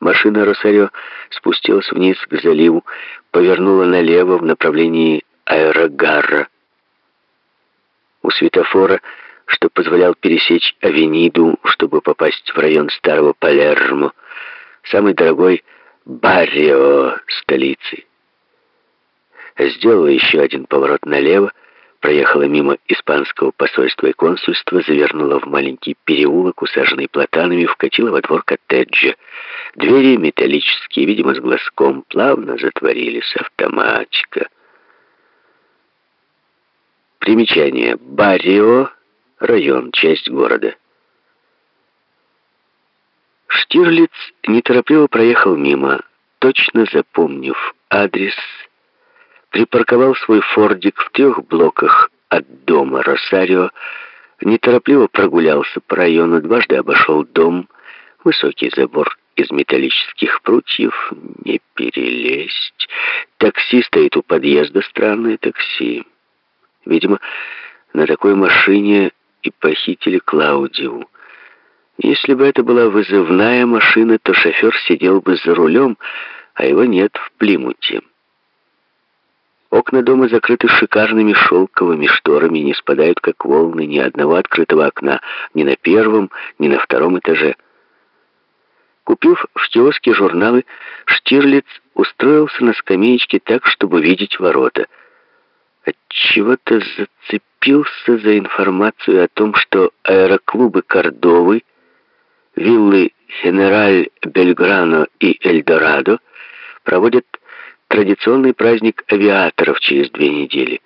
Машина Росарио спустилась вниз к заливу, повернула налево в направлении аэрогарра. У светофора, что позволял пересечь Авениду, чтобы попасть в район старого Палермо, самый дорогой баррио столицы. Сделала еще один поворот налево, проехала мимо испанского посольства и консульства, завернула в маленький переулок, усаженный платанами, вкатила во двор коттеджа. Двери металлические, видимо, с глазком, плавно затворились автоматика. Примечание. Барио, район, часть города. Штирлиц неторопливо проехал мимо, точно запомнив адрес припарковал свой фордик в трех блоках от дома Росарио, неторопливо прогулялся по району, дважды обошел дом, высокий забор из металлических прутьев, не перелезть. Такси стоит у подъезда, странное такси. Видимо, на такой машине и похитили Клаудиу. Если бы это была вызывная машина, то шофер сидел бы за рулем, а его нет в Плимуте. Окна дома закрыты шикарными шелковыми шторами, не спадают, как волны, ни одного открытого окна, ни на первом, ни на втором этаже. Купив в киоске журналы, Штирлиц устроился на скамеечке так, чтобы видеть ворота. Отчего-то зацепился за информацию о том, что аэроклубы Кордовы, виллы Генераль Бельграно и Эльдорадо проводят традиционный праздник авиаторов через две недели.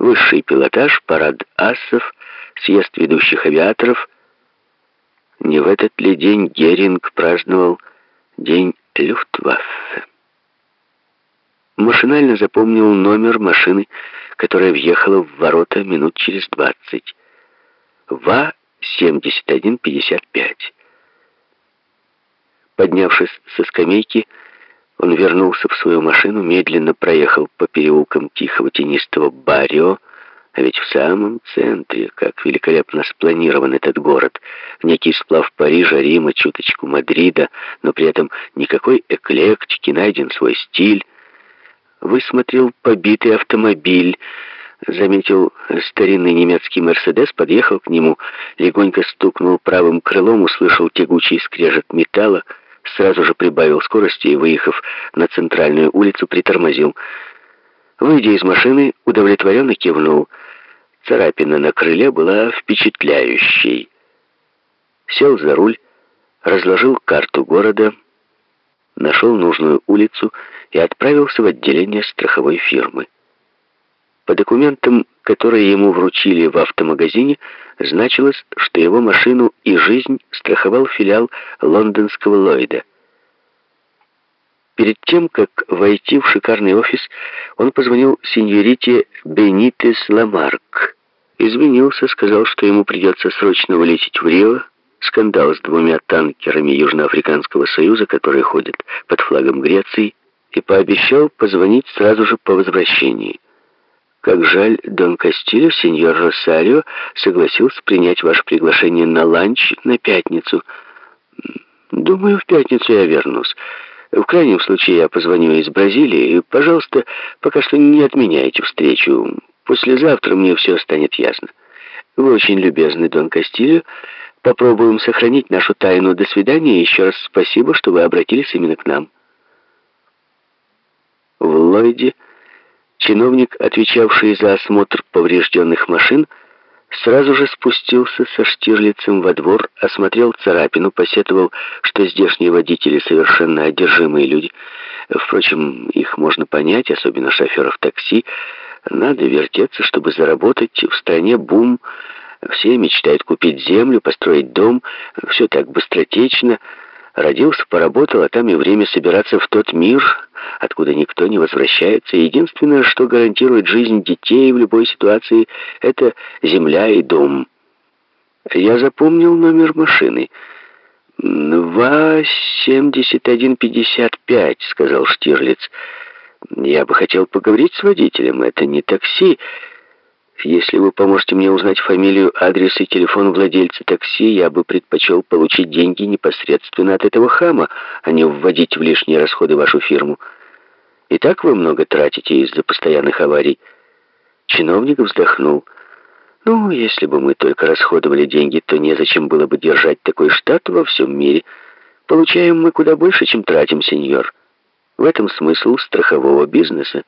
Высший пилотаж, парад асов, съезд ведущих авиаторов. Не в этот ли день Геринг праздновал День Люфтваффе? Машинально запомнил номер машины, которая въехала в ворота минут через двадцать. ВА-7155. Поднявшись со скамейки, он вернулся в свою машину, медленно проехал по переулкам тихого тенистого Барио, а ведь в самом центре, как великолепно спланирован этот город, некий сплав Парижа, Рима, чуточку Мадрида, но при этом никакой эклектики, найден свой стиль. Высмотрел побитый автомобиль, заметил старинный немецкий «Мерседес», подъехал к нему, легонько стукнул правым крылом, услышал тягучий скрежет металла, сразу же прибавил скорости и, выехав на центральную улицу, притормозил. Выйдя из машины, удовлетворенно кивнул. Царапина на крыле была впечатляющей. Сел за руль, разложил карту города, нашел нужную улицу и отправился в отделение страховой фирмы. По документам, которые ему вручили в автомагазине, значилось, что его машину и жизнь страховал филиал лондонского Ллойда. Перед тем, как войти в шикарный офис, он позвонил сеньорите Бенитес Ламарк. Извинился, сказал, что ему придется срочно вылететь в Рио, скандал с двумя танкерами Южноафриканского союза, которые ходят под флагом Греции, и пообещал позвонить сразу же по возвращении. Как жаль, Дон Кастильо, сеньор Росарио, согласился принять ваше приглашение на ланч на пятницу. Думаю, в пятницу я вернусь. В крайнем случае я позвоню из Бразилии. И, пожалуйста, пока что не отменяйте встречу. Послезавтра мне все станет ясно. Вы очень любезны, Дон Кастильо. Попробуем сохранить нашу тайну. До свидания. Еще раз спасибо, что вы обратились именно к нам. В Ллойде Чиновник, отвечавший за осмотр поврежденных машин, сразу же спустился со Штирлицем во двор, осмотрел царапину, посетовал, что здешние водители совершенно одержимые люди. Впрочем, их можно понять, особенно шоферов такси. Надо вертеться, чтобы заработать. В стране бум. Все мечтают купить землю, построить дом. Все так быстротечно. Родился, поработал, а там и время собираться в тот мир, откуда никто не возвращается. Единственное, что гарантирует жизнь детей в любой ситуации, это земля и дом. Я запомнил номер машины. «ВА-7155», — сказал Штирлиц. «Я бы хотел поговорить с водителем. Это не такси». Если вы поможете мне узнать фамилию, адрес и телефон владельца такси, я бы предпочел получить деньги непосредственно от этого хама, а не вводить в лишние расходы вашу фирму. И так вы много тратите из-за постоянных аварий. Чиновник вздохнул. Ну, если бы мы только расходовали деньги, то незачем было бы держать такой штат во всем мире. Получаем мы куда больше, чем тратим, сеньор. В этом смысл страхового бизнеса.